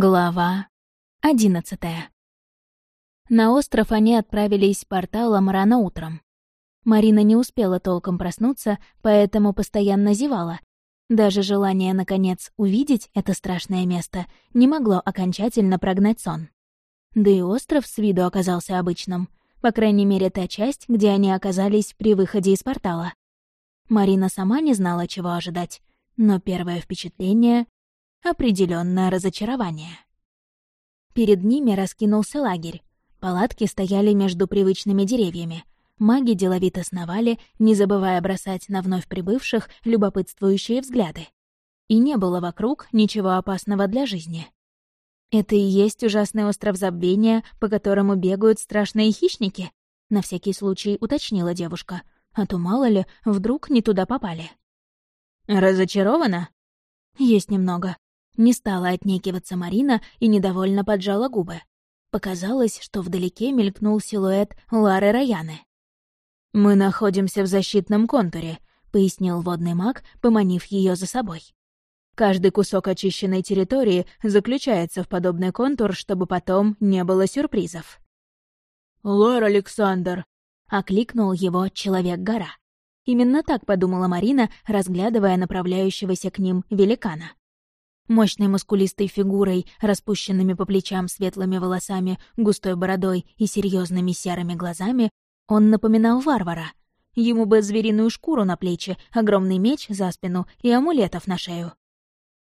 Глава одиннадцатая. На остров они отправились порталом рано утром. Марина не успела толком проснуться, поэтому постоянно зевала. Даже желание, наконец, увидеть это страшное место не могло окончательно прогнать сон. Да и остров с виду оказался обычным, по крайней мере, та часть, где они оказались при выходе из портала. Марина сама не знала, чего ожидать, но первое впечатление определенное разочарование. Перед ними раскинулся лагерь. Палатки стояли между привычными деревьями. Маги деловито сновали, не забывая бросать на вновь прибывших любопытствующие взгляды. И не было вокруг ничего опасного для жизни. Это и есть ужасный остров забвения, по которому бегают страшные хищники? На всякий случай уточнила девушка. А то, мало ли, вдруг не туда попали. «Разочарована?» «Есть немного», не стала отнекиваться Марина и недовольно поджала губы. Показалось, что вдалеке мелькнул силуэт Лары Раяны. «Мы находимся в защитном контуре», — пояснил водный маг, поманив ее за собой. «Каждый кусок очищенной территории заключается в подобный контур, чтобы потом не было сюрпризов». «Лар Александр!» — окликнул его Человек-гора. Именно так подумала Марина, разглядывая направляющегося к ним великана. Мощной мускулистой фигурой, распущенными по плечам светлыми волосами, густой бородой и серьезными серыми глазами, он напоминал варвара. Ему бы звериную шкуру на плечи, огромный меч за спину и амулетов на шею.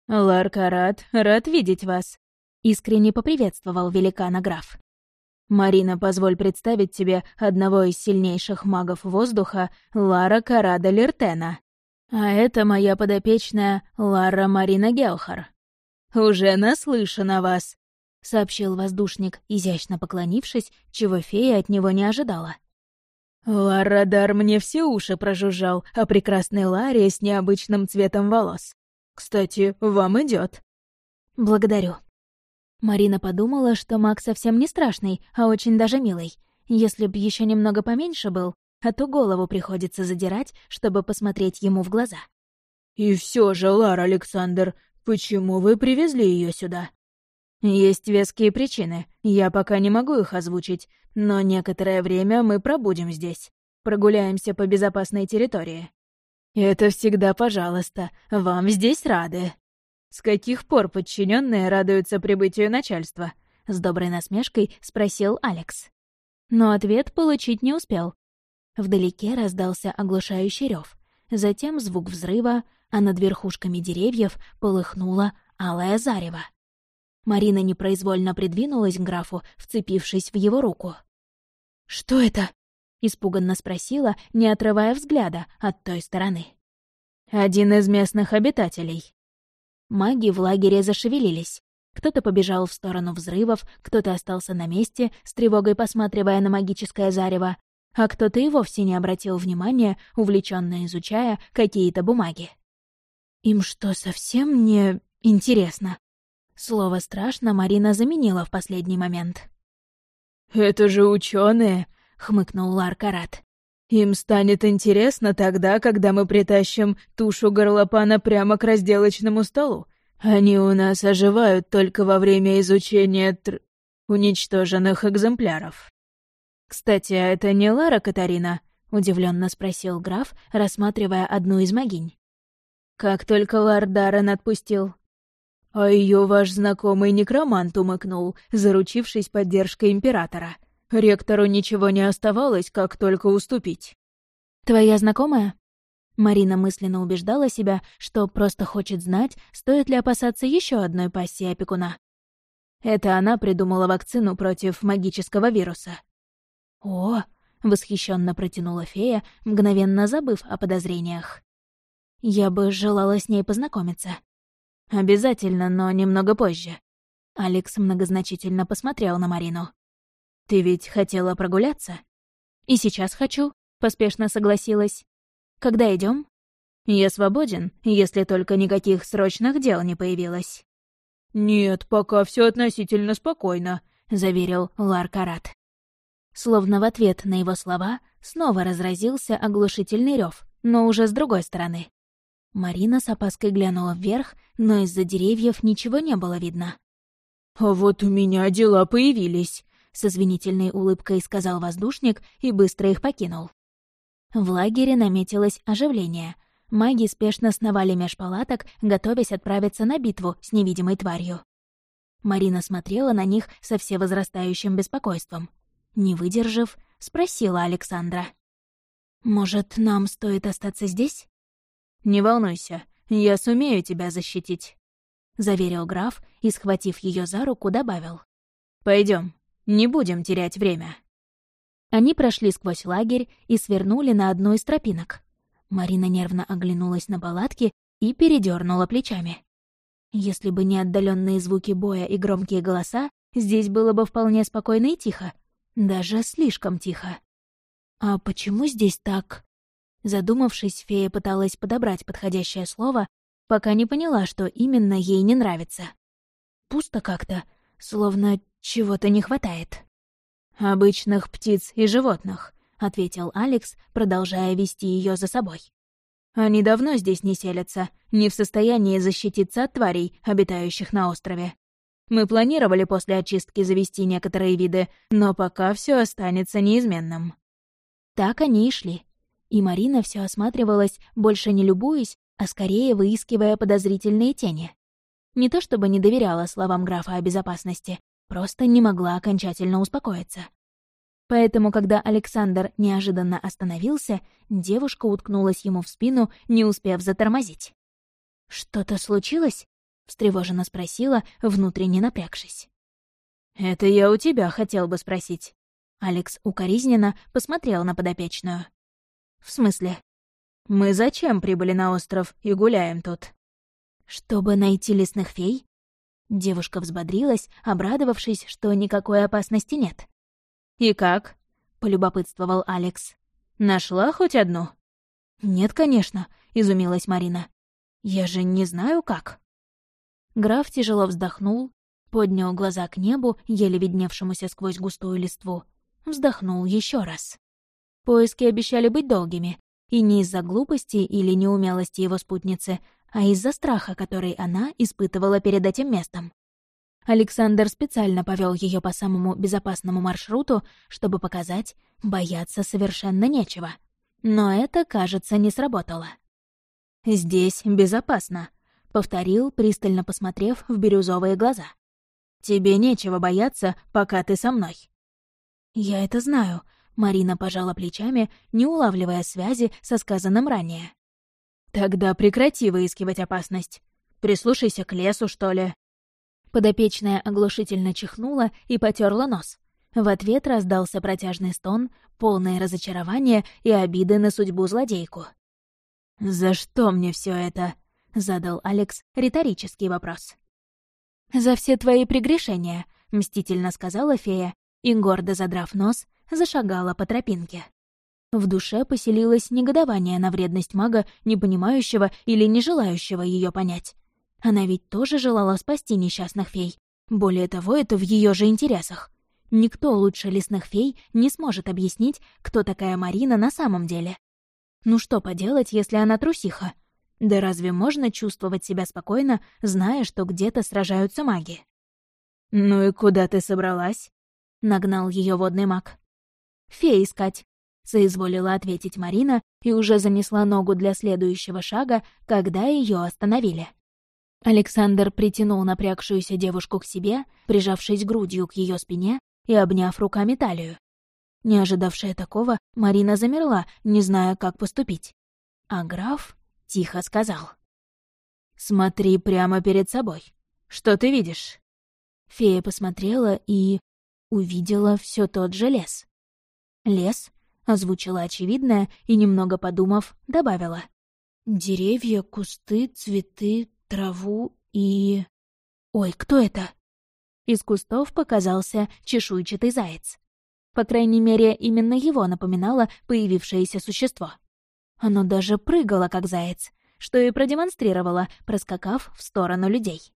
«Ларкарат, рад видеть вас», — искренне поприветствовал великана граф. «Марина, позволь представить тебе одного из сильнейших магов воздуха, Лара Карада Лертена. А это моя подопечная Лара Марина Гелхар. «Уже наслышан о вас», — сообщил воздушник, изящно поклонившись, чего фея от него не ожидала. «Ларадар мне все уши прожужжал о прекрасной Ларе с необычным цветом волос. Кстати, вам идет. «Благодарю». Марина подумала, что маг совсем не страшный, а очень даже милый. Если б еще немного поменьше был, а то голову приходится задирать, чтобы посмотреть ему в глаза. «И все же, Лар Александр, почему вы привезли ее сюда?» «Есть веские причины, я пока не могу их озвучить, но некоторое время мы пробудем здесь, прогуляемся по безопасной территории. Это всегда пожалуйста, вам здесь рады». «С каких пор подчиненные радуются прибытию начальства?» — с доброй насмешкой спросил Алекс. Но ответ получить не успел. Вдалеке раздался оглушающий рев, затем звук взрыва, а над верхушками деревьев полыхнула алая зарево. Марина непроизвольно придвинулась к графу, вцепившись в его руку. «Что это?» — испуганно спросила, не отрывая взгляда от той стороны. «Один из местных обитателей». Маги в лагере зашевелились. Кто-то побежал в сторону взрывов, кто-то остался на месте, с тревогой посматривая на магическое зарево, а кто-то и вовсе не обратил внимания, увлеченно изучая какие-то бумаги. Им что, совсем не интересно? Слово «страшно» Марина заменила в последний момент. «Это же ученые, хмыкнул Ларкарат. «Им станет интересно тогда, когда мы притащим тушу горлопана прямо к разделочному столу. Они у нас оживают только во время изучения тр... уничтоженных экземпляров». «Кстати, а это не Лара Катарина?» — удивленно спросил граф, рассматривая одну из могинь. «Как только Лар Даррен отпустил». «А ее ваш знакомый некромант умыкнул, заручившись поддержкой императора. Ректору ничего не оставалось, как только уступить». «Твоя знакомая?» Марина мысленно убеждала себя, что просто хочет знать, стоит ли опасаться еще одной пассии опекуна. Это она придумала вакцину против магического вируса. «О!» — восхищенно протянула фея, мгновенно забыв о подозрениях. «Я бы желала с ней познакомиться». «Обязательно, но немного позже». Алекс многозначительно посмотрел на Марину. «Ты ведь хотела прогуляться?» «И сейчас хочу», — поспешно согласилась. «Когда идем? «Я свободен, если только никаких срочных дел не появилось». «Нет, пока все относительно спокойно», — заверил Ларкарат. Словно в ответ на его слова снова разразился оглушительный рев, но уже с другой стороны. Марина с опаской глянула вверх, но из-за деревьев ничего не было видно. «А вот у меня дела появились», — с извинительной улыбкой сказал воздушник и быстро их покинул. В лагере наметилось оживление. Маги спешно сновали меж палаток, готовясь отправиться на битву с невидимой тварью. Марина смотрела на них со всевозрастающим беспокойством. Не выдержав, спросила Александра. «Может, нам стоит остаться здесь?» «Не волнуйся, я сумею тебя защитить», — заверил граф и, схватив ее за руку, добавил. Пойдем, не будем терять время». Они прошли сквозь лагерь и свернули на одну из тропинок. Марина нервно оглянулась на палатки и передернула плечами. Если бы не отдаленные звуки боя и громкие голоса, здесь было бы вполне спокойно и тихо. Даже слишком тихо. «А почему здесь так?» Задумавшись, фея пыталась подобрать подходящее слово, пока не поняла, что именно ей не нравится. Пусто как-то, словно чего-то не хватает. «Обычных птиц и животных», — ответил Алекс, продолжая вести ее за собой. «Они давно здесь не селятся, не в состоянии защититься от тварей, обитающих на острове. Мы планировали после очистки завести некоторые виды, но пока все останется неизменным». Так они и шли. И Марина все осматривалась, больше не любуясь, а скорее выискивая подозрительные тени. Не то чтобы не доверяла словам графа о безопасности, просто не могла окончательно успокоиться. Поэтому, когда Александр неожиданно остановился, девушка уткнулась ему в спину, не успев затормозить. «Что-то случилось?» — встревоженно спросила, внутренне напрягшись. «Это я у тебя хотел бы спросить». Алекс укоризненно посмотрел на подопечную. «В смысле?» «Мы зачем прибыли на остров и гуляем тут?» «Чтобы найти лесных фей?» Девушка взбодрилась, обрадовавшись, что никакой опасности нет. «И как?» — полюбопытствовал Алекс. «Нашла хоть одну?» «Нет, конечно», — изумилась Марина. «Я же не знаю, как». Граф тяжело вздохнул, поднял глаза к небу, еле видневшемуся сквозь густую листву, вздохнул еще раз. Поиски обещали быть долгими, и не из-за глупости или неумелости его спутницы, а из-за страха, который она испытывала перед этим местом. Александр специально повел ее по самому безопасному маршруту, чтобы показать, бояться совершенно нечего. Но это, кажется, не сработало. «Здесь безопасно», — повторил, пристально посмотрев в бирюзовые глаза. «Тебе нечего бояться, пока ты со мной». «Я это знаю», — Марина пожала плечами, не улавливая связи со сказанным ранее. «Тогда прекрати выискивать опасность. Прислушайся к лесу, что ли». Подопечная оглушительно чихнула и потерла нос. В ответ раздался протяжный стон, полное разочарование и обиды на судьбу злодейку. «За что мне все это?» — задал Алекс риторический вопрос. «За все твои прегрешения», — мстительно сказала фея, и, гордо задрав нос, зашагала по тропинке. В душе поселилось негодование на вредность мага, не понимающего или не желающего ее понять. Она ведь тоже желала спасти несчастных фей. Более того, это в ее же интересах. Никто лучше лесных фей не сможет объяснить, кто такая Марина на самом деле. Ну что поделать, если она трусиха? Да разве можно чувствовать себя спокойно, зная, что где-то сражаются маги? «Ну и куда ты собралась?» — нагнал ее водный маг. «Фей искать», соизволила ответить Марина и уже занесла ногу для следующего шага, когда ее остановили. Александр притянул напрягшуюся девушку к себе, прижавшись грудью к ее спине и обняв руками талию. Не ожидавшая такого, Марина замерла, не зная, как поступить. А граф тихо сказал. «Смотри прямо перед собой. Что ты видишь?» Фея посмотрела и... увидела все тот же лес. Лес, Озвучила очевидное и, немного подумав, добавила. «Деревья, кусты, цветы, траву и...» «Ой, кто это?» Из кустов показался чешуйчатый заяц. По крайней мере, именно его напоминало появившееся существо. Оно даже прыгало, как заяц, что и продемонстрировало, проскакав в сторону людей.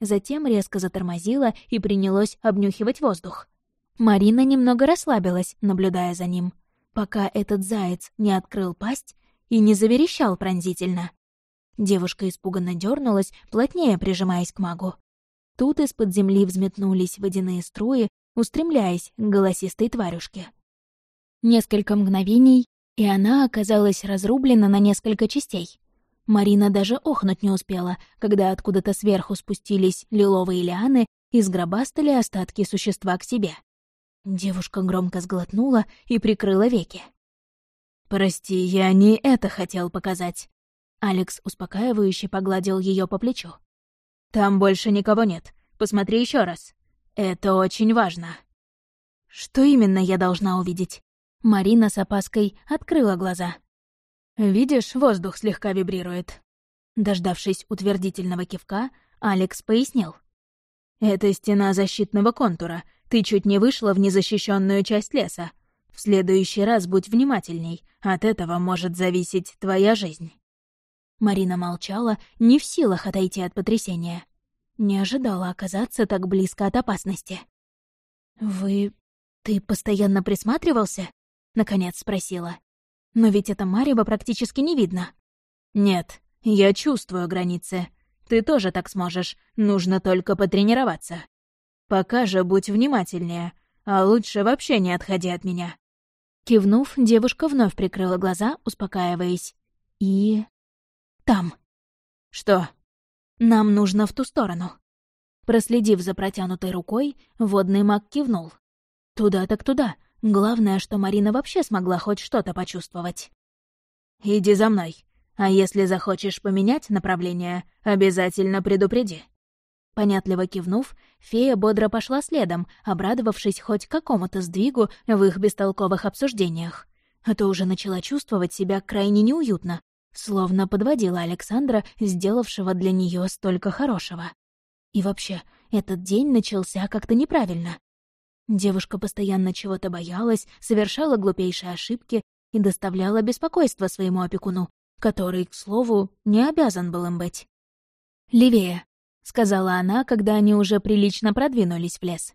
Затем резко затормозило и принялось обнюхивать воздух. Марина немного расслабилась, наблюдая за ним пока этот заяц не открыл пасть и не заверещал пронзительно. Девушка испуганно дернулась, плотнее прижимаясь к магу. Тут из-под земли взметнулись водяные струи, устремляясь к голосистой тварюшке. Несколько мгновений, и она оказалась разрублена на несколько частей. Марина даже охнуть не успела, когда откуда-то сверху спустились лиловые лианы и сгробастали остатки существа к себе. Девушка громко сглотнула и прикрыла веки. «Прости, я не это хотел показать». Алекс успокаивающе погладил ее по плечу. «Там больше никого нет. Посмотри еще раз. Это очень важно». «Что именно я должна увидеть?» Марина с опаской открыла глаза. «Видишь, воздух слегка вибрирует». Дождавшись утвердительного кивка, Алекс пояснил. «Это стена защитного контура. Ты чуть не вышла в незащищенную часть леса. В следующий раз будь внимательней, от этого может зависеть твоя жизнь». Марина молчала, не в силах отойти от потрясения. Не ожидала оказаться так близко от опасности. «Вы... ты постоянно присматривался?» — наконец спросила. «Но ведь это Марева практически не видно». «Нет, я чувствую границы. Ты тоже так сможешь, нужно только потренироваться. Пока же будь внимательнее, а лучше вообще не отходи от меня». Кивнув, девушка вновь прикрыла глаза, успокаиваясь. И... там. Что? Нам нужно в ту сторону. Проследив за протянутой рукой, водный маг кивнул. Туда так туда. Главное, что Марина вообще смогла хоть что-то почувствовать. «Иди за мной. А если захочешь поменять направление, обязательно предупреди». Понятливо кивнув, фея бодро пошла следом, обрадовавшись хоть какому-то сдвигу в их бестолковых обсуждениях. А то уже начала чувствовать себя крайне неуютно, словно подводила Александра, сделавшего для нее столько хорошего. И вообще, этот день начался как-то неправильно. Девушка постоянно чего-то боялась, совершала глупейшие ошибки и доставляла беспокойство своему опекуну, который, к слову, не обязан был им быть. «Левее», сказала она, когда они уже прилично продвинулись в лес.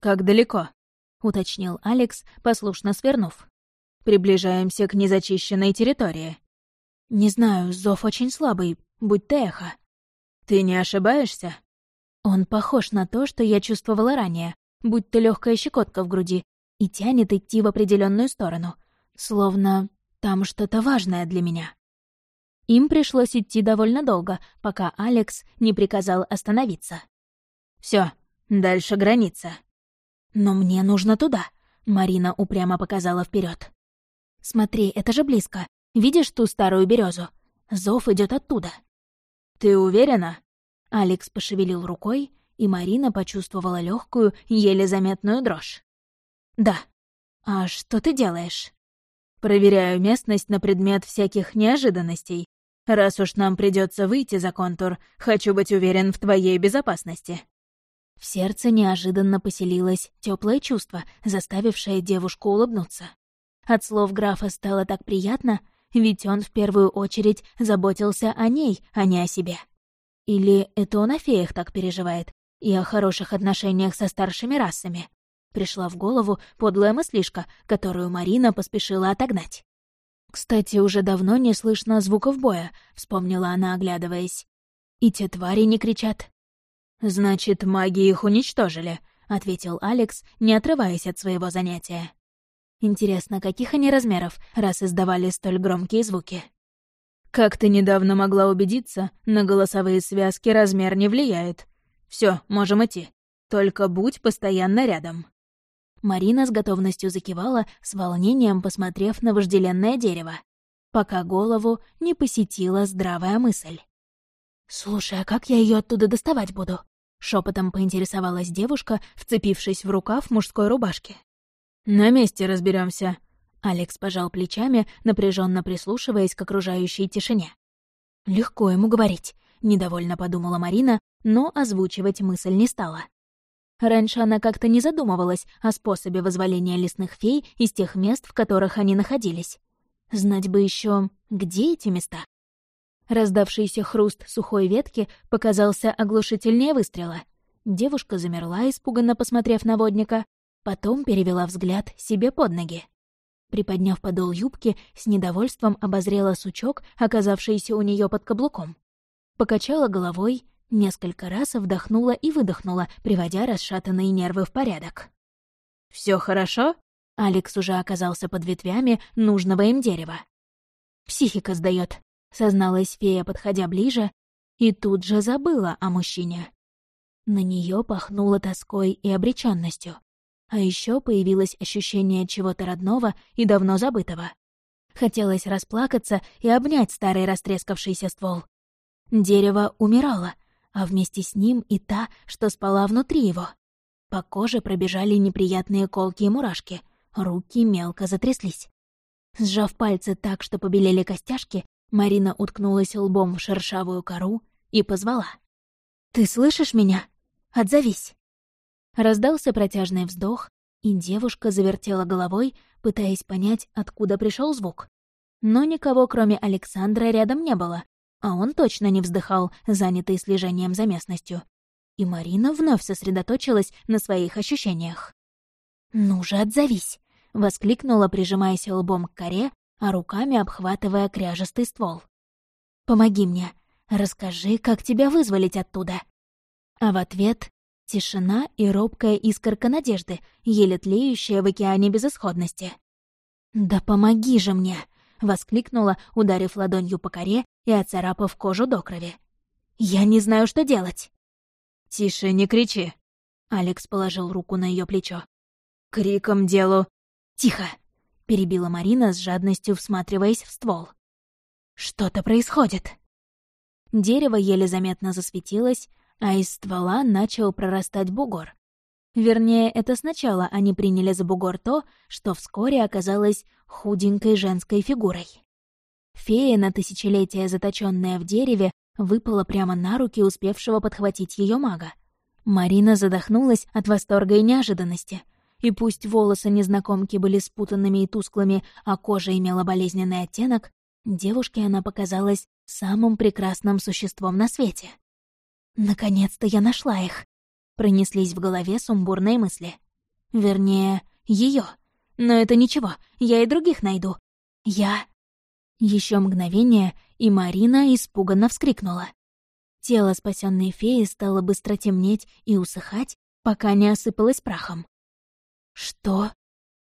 «Как далеко?» — уточнил Алекс, послушно свернув. «Приближаемся к незачищенной территории». «Не знаю, зов очень слабый, будь ты эхо». «Ты не ошибаешься?» Он похож на то, что я чувствовала ранее, будь то легкая щекотка в груди, и тянет идти в определенную сторону, словно там что-то важное для меня. Им пришлось идти довольно долго, пока Алекс не приказал остановиться. Все, дальше граница. Но мне нужно туда, Марина упрямо показала вперед. Смотри, это же близко. Видишь ту старую березу? Зов идет оттуда. Ты уверена? Алекс пошевелил рукой, и Марина почувствовала легкую, еле заметную дрожь. Да. А что ты делаешь? Проверяю местность на предмет всяких неожиданностей, Раз уж нам придется выйти за контур, хочу быть уверен в твоей безопасности». В сердце неожиданно поселилось теплое чувство, заставившее девушку улыбнуться. От слов графа стало так приятно, ведь он в первую очередь заботился о ней, а не о себе. Или это он о феях так переживает и о хороших отношениях со старшими расами? Пришла в голову подлая мыслишка, которую Марина поспешила отогнать. «Кстати, уже давно не слышно звуков боя», — вспомнила она, оглядываясь. «И те твари не кричат». «Значит, маги их уничтожили», — ответил Алекс, не отрываясь от своего занятия. «Интересно, каких они размеров, раз издавали столь громкие звуки?» «Как ты недавно могла убедиться, на голосовые связки размер не влияет. Все, можем идти. Только будь постоянно рядом». Марина с готовностью закивала, с волнением посмотрев на вожделенное дерево, пока голову не посетила здравая мысль. «Слушай, а как я ее оттуда доставать буду?» — шепотом поинтересовалась девушка, вцепившись в рукав мужской рубашки. «На месте разберемся. Алекс пожал плечами, напряженно прислушиваясь к окружающей тишине. «Легко ему говорить», — недовольно подумала Марина, но озвучивать мысль не стала. Раньше она как-то не задумывалась о способе возволения лесных фей из тех мест, в которых они находились. Знать бы еще, где эти места. Раздавшийся хруст сухой ветки показался оглушительнее выстрела. Девушка замерла, испуганно посмотрев на водника, потом перевела взгляд себе под ноги. Приподняв подол юбки, с недовольством обозрела сучок, оказавшийся у нее под каблуком. Покачала головой Несколько раз вдохнула и выдохнула, приводя расшатанные нервы в порядок. Все хорошо?» Алекс уже оказался под ветвями нужного им дерева. «Психика сдает, созналась фея, подходя ближе, и тут же забыла о мужчине. На нее пахнуло тоской и обреченностью. А еще появилось ощущение чего-то родного и давно забытого. Хотелось расплакаться и обнять старый растрескавшийся ствол. Дерево умирало, а вместе с ним и та, что спала внутри его. По коже пробежали неприятные колки и мурашки, руки мелко затряслись. Сжав пальцы так, что побелели костяшки, Марина уткнулась лбом в шершавую кору и позвала. «Ты слышишь меня? Отзовись!» Раздался протяжный вздох, и девушка завертела головой, пытаясь понять, откуда пришел звук. Но никого, кроме Александра, рядом не было, а он точно не вздыхал, занятый слежением за местностью. И Марина вновь сосредоточилась на своих ощущениях. «Ну же, отзовись!» — воскликнула, прижимаясь лбом к коре, а руками обхватывая кряжестый ствол. «Помоги мне. Расскажи, как тебя вызволить оттуда». А в ответ — тишина и робкая искорка надежды, еле тлеющая в океане безысходности. «Да помоги же мне!» — воскликнула, ударив ладонью по коре и оцарапав кожу до крови. «Я не знаю, что делать!» «Тише, не кричи!» Алекс положил руку на ее плечо. «Криком делу...» «Тихо!» — перебила Марина с жадностью, всматриваясь в ствол. «Что-то происходит!» Дерево еле заметно засветилось, а из ствола начал прорастать бугор. Вернее, это сначала они приняли за бугор то, что вскоре оказалось худенькой женской фигурой. Фея, на тысячелетия заточенная в дереве, выпала прямо на руки успевшего подхватить ее мага. Марина задохнулась от восторга и неожиданности. И пусть волосы незнакомки были спутанными и тусклыми, а кожа имела болезненный оттенок, девушке она показалась самым прекрасным существом на свете. «Наконец-то я нашла их!» Пронеслись в голове сумбурные мысли. Вернее, ее. Но это ничего, я и других найду. Я... Еще мгновение, и Марина испуганно вскрикнула. Тело спасенной феи стало быстро темнеть и усыхать, пока не осыпалось прахом. «Что?»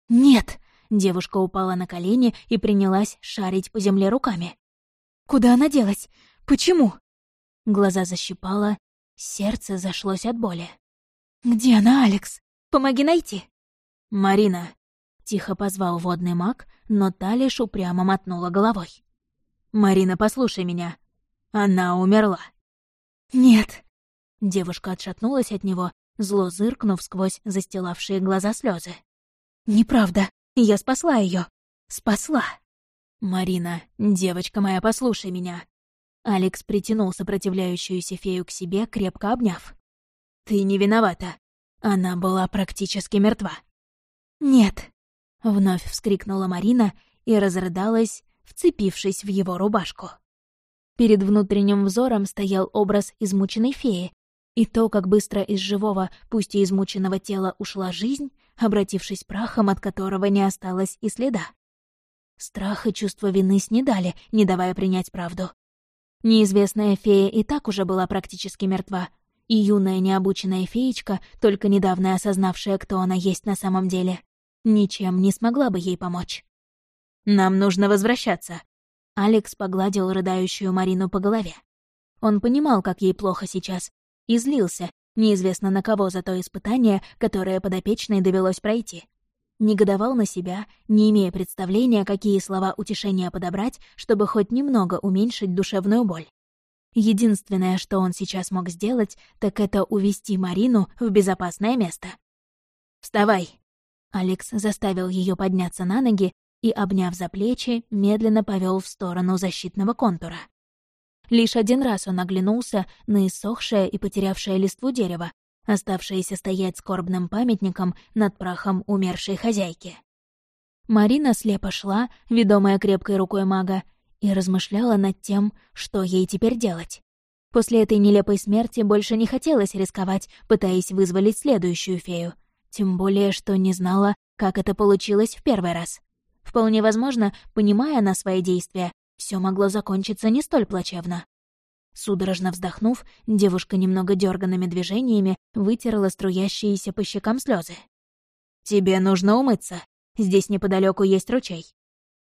«Нет!» — девушка упала на колени и принялась шарить по земле руками. «Куда она делась? Почему?» Глаза защипала, сердце зашлось от боли. «Где она, Алекс? Помоги найти!» «Марина!» — тихо позвал водный маг, но та лишь упрямо мотнула головой. «Марина, послушай меня. Она умерла». «Нет!» Девушка отшатнулась от него, зло зыркнув сквозь застилавшие глаза слезы. «Неправда. Я спасла ее. Спасла!» «Марина, девочка моя, послушай меня!» Алекс притянул сопротивляющуюся фею к себе, крепко обняв. «Ты не виновата. Она была практически мертва». «Нет!» — вновь вскрикнула Марина и разрыдалась, вцепившись в его рубашку. Перед внутренним взором стоял образ измученной феи, и то, как быстро из живого, пусть и измученного тела ушла жизнь, обратившись прахом, от которого не осталось и следа. Страх и чувство вины снедали, не давая принять правду. Неизвестная фея и так уже была практически мертва, и юная необученная феечка, только недавно осознавшая, кто она есть на самом деле, ничем не смогла бы ей помочь. «Нам нужно возвращаться», — Алекс погладил рыдающую Марину по голове. Он понимал, как ей плохо сейчас, и злился, неизвестно на кого за то испытание, которое подопечной довелось пройти негодовал на себя, не имея представления, какие слова утешения подобрать, чтобы хоть немного уменьшить душевную боль. Единственное, что он сейчас мог сделать, так это увести Марину в безопасное место. «Вставай!» Алекс заставил ее подняться на ноги и, обняв за плечи, медленно повел в сторону защитного контура. Лишь один раз он оглянулся на иссохшее и потерявшее листву дерево, оставшиеся стоять скорбным памятником над прахом умершей хозяйки. Марина слепо шла, ведомая крепкой рукой мага, и размышляла над тем, что ей теперь делать. После этой нелепой смерти больше не хотелось рисковать, пытаясь вызволить следующую фею. Тем более, что не знала, как это получилось в первый раз. Вполне возможно, понимая она свои действия, все могло закончиться не столь плачевно. Судорожно вздохнув, девушка немного дерганными движениями вытерла струящиеся по щекам слезы. «Тебе нужно умыться. Здесь неподалеку есть ручей».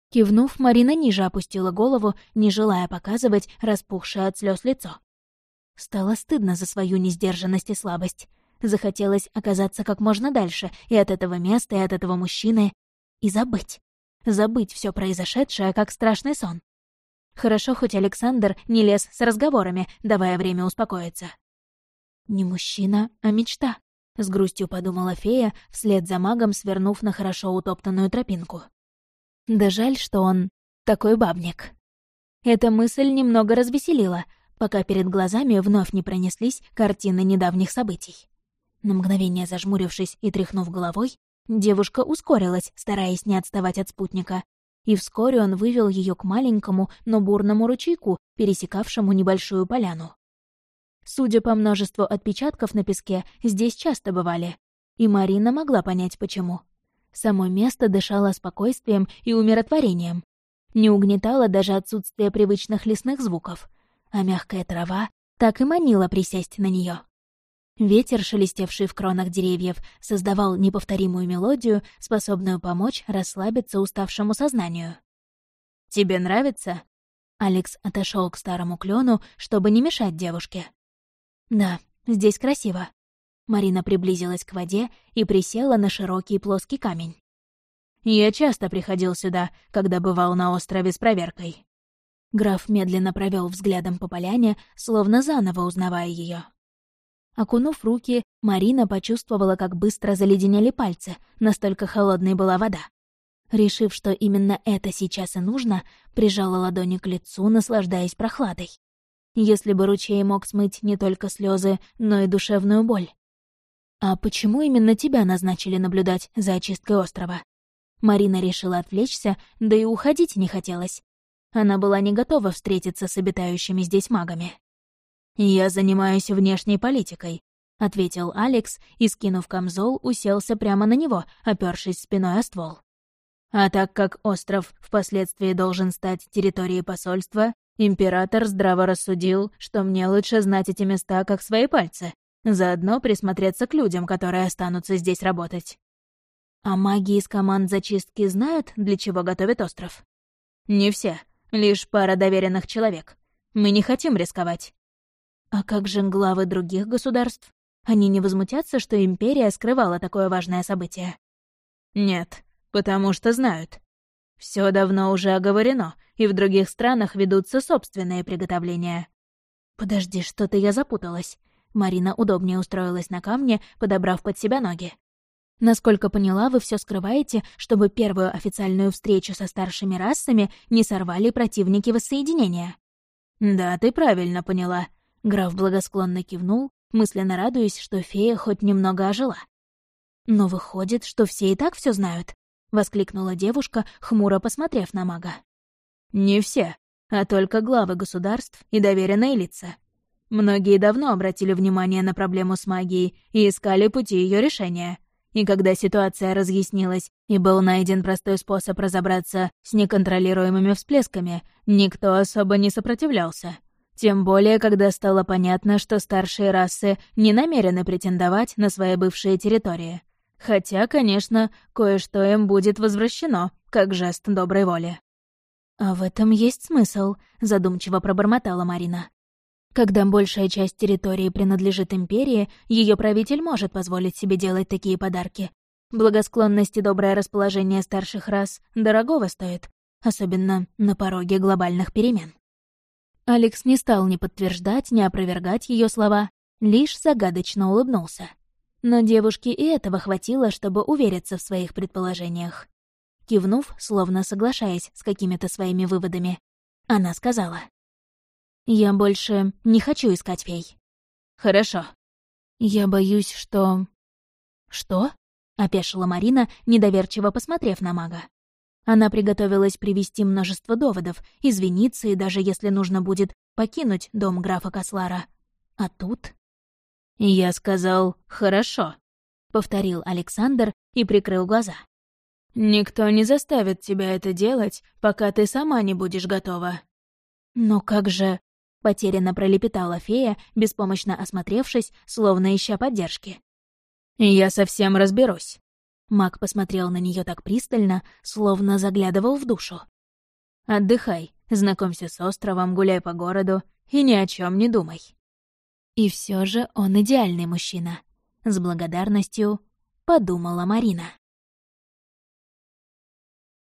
Кивнув, Марина ниже опустила голову, не желая показывать распухшее от слез лицо. Стало стыдно за свою несдержанность и слабость. Захотелось оказаться как можно дальше и от этого места, и от этого мужчины, и забыть. Забыть все произошедшее, как страшный сон. Хорошо, хоть Александр не лез с разговорами, давая время успокоиться. «Не мужчина, а мечта», — с грустью подумала фея, вслед за магом свернув на хорошо утоптанную тропинку. «Да жаль, что он такой бабник». Эта мысль немного развеселила, пока перед глазами вновь не пронеслись картины недавних событий. На мгновение зажмурившись и тряхнув головой, девушка ускорилась, стараясь не отставать от спутника, и вскоре он вывел ее к маленькому, но бурному ручейку, пересекавшему небольшую поляну. Судя по множеству отпечатков на песке, здесь часто бывали, и Марина могла понять, почему. Само место дышало спокойствием и умиротворением. Не угнетало даже отсутствие привычных лесных звуков, а мягкая трава так и манила присесть на нее. Ветер, шелестевший в кронах деревьев, создавал неповторимую мелодию, способную помочь расслабиться уставшему сознанию. «Тебе нравится?» Алекс отошел к старому клену, чтобы не мешать девушке. «Да, здесь красиво». Марина приблизилась к воде и присела на широкий плоский камень. «Я часто приходил сюда, когда бывал на острове с проверкой». Граф медленно провел взглядом по поляне, словно заново узнавая ее. Окунув руки, Марина почувствовала, как быстро заледенели пальцы, настолько холодной была вода. Решив, что именно это сейчас и нужно, прижала ладони к лицу, наслаждаясь прохладой. Если бы ручей мог смыть не только слезы, но и душевную боль. А почему именно тебя назначили наблюдать за очисткой острова? Марина решила отвлечься, да и уходить не хотелось. Она была не готова встретиться с обитающими здесь магами. «Я занимаюсь внешней политикой», — ответил Алекс и, скинув камзол, уселся прямо на него, опёршись спиной о ствол. А так как остров впоследствии должен стать территорией посольства, император здраво рассудил, что мне лучше знать эти места как свои пальцы, заодно присмотреться к людям, которые останутся здесь работать. А маги из команд зачистки знают, для чего готовит остров? Не все, лишь пара доверенных человек. Мы не хотим рисковать. А как же главы других государств? Они не возмутятся, что Империя скрывала такое важное событие? Нет, потому что знают. Все давно уже оговорено, и в других странах ведутся собственные приготовления. Подожди, что-то я запуталась. Марина удобнее устроилась на камне, подобрав под себя ноги. Насколько поняла, вы все скрываете, чтобы первую официальную встречу со старшими расами не сорвали противники воссоединения. Да, ты правильно поняла, Граф благосклонно кивнул, мысленно радуясь, что фея хоть немного ожила. «Но выходит, что все и так все знают», — воскликнула девушка, хмуро посмотрев на мага. «Не все, а только главы государств и доверенные лица. Многие давно обратили внимание на проблему с магией и искали пути ее решения. И когда ситуация разъяснилась и был найден простой способ разобраться с неконтролируемыми всплесками, никто особо не сопротивлялся. Тем более, когда стало понятно, что старшие расы не намерены претендовать на свои бывшие территории. Хотя, конечно, кое-что им будет возвращено, как жест доброй воли. «А в этом есть смысл», — задумчиво пробормотала Марина. «Когда большая часть территории принадлежит империи, ее правитель может позволить себе делать такие подарки. Благосклонность и доброе расположение старших рас дорогого стоит, особенно на пороге глобальных перемен». Алекс не стал ни подтверждать, ни опровергать ее слова, лишь загадочно улыбнулся. Но девушке и этого хватило, чтобы увериться в своих предположениях. Кивнув, словно соглашаясь с какими-то своими выводами, она сказала. «Я больше не хочу искать фей». «Хорошо. Я боюсь, что...» «Что?» — опешила Марина, недоверчиво посмотрев на мага. Она приготовилась привести множество доводов, извиниться и даже, если нужно будет, покинуть дом графа Кослара. А тут... «Я сказал «хорошо», — повторил Александр и прикрыл глаза. «Никто не заставит тебя это делать, пока ты сама не будешь готова». «Но как же...» — потерянно пролепетала фея, беспомощно осмотревшись, словно ища поддержки. «Я совсем разберусь». Маг посмотрел на нее так пристально, словно заглядывал в душу. «Отдыхай, знакомься с островом, гуляй по городу и ни о чем не думай». И все же он идеальный мужчина. С благодарностью подумала Марина.